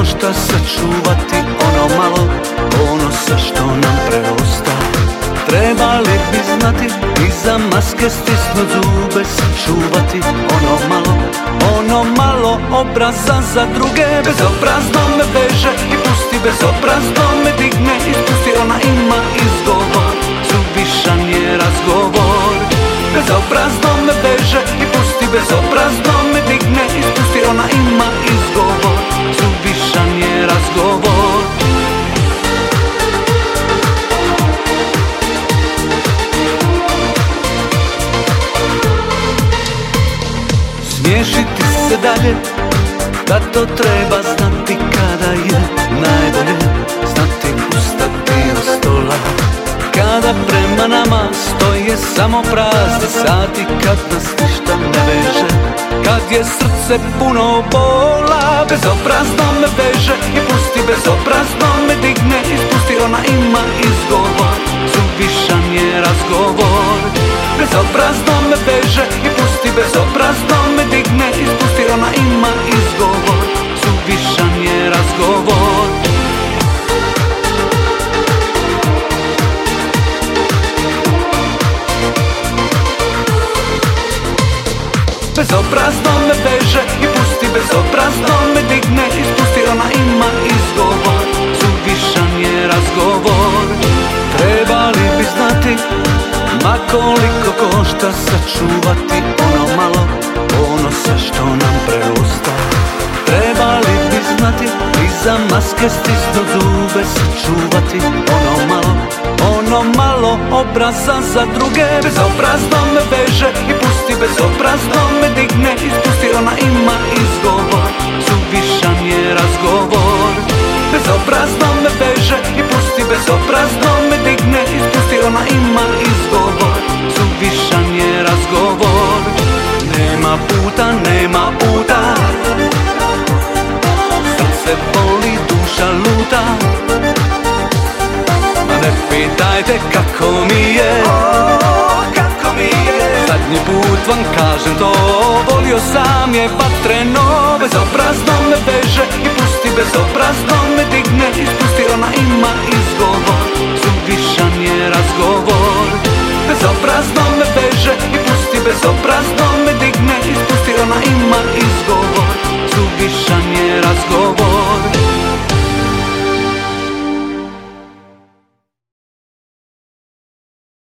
košta sačuvati ono malo ponosa što nam preosta. Trebali bi znati iza maske stisnut zube sačuvati ono malo Ono malo obraza za druge. Bezobrazno me veže i pusti Bezobrazno me digne i spusti Ona ima izgovor Suvišan je razgovor. Bezobrazno me veže i pusti Bezobrazno Smiješiti se dalje Da to treba znati kada je najbolje. Znati ustati od stola Kada prema nama stoje samo prazni sati Kad nas ništa ne veže. Kad je srce puno bola Bezobrazno me veže i pusti Bezobrazno me digne i spusti Ona ima izgovor. Suvišan je razgovor. Bezobrazno me veže i pusti Bezobrazno me digne i spusti Ona ima izgovor Suvišan je razgovor. Bezobrazno me veže i pusti Bezobrazno me digne. I spusti Ona ima izgovor Suvišan je razgovor. Trebali bi znati Ma koliko košta sačuvati iza maske stisnut zube sačuvati. Ono malo Ono malo obraza za druge. Bezobrazno me veže i pusti Bezobrazno me digne. I spusti Ona ima izgovor Znajte kako mi je. Kako mi je. Zadnji put vam kažem to. Volio sam je vatreno Bezobrazno me beže I pusti bezobrazno me digne. I pusti ona ima izgovor. Suvišan je razgovor. Bezobrazno me beže I pusti bezobrazno me digne. I pusti ona ima izgovor. Suvišan je razgovor.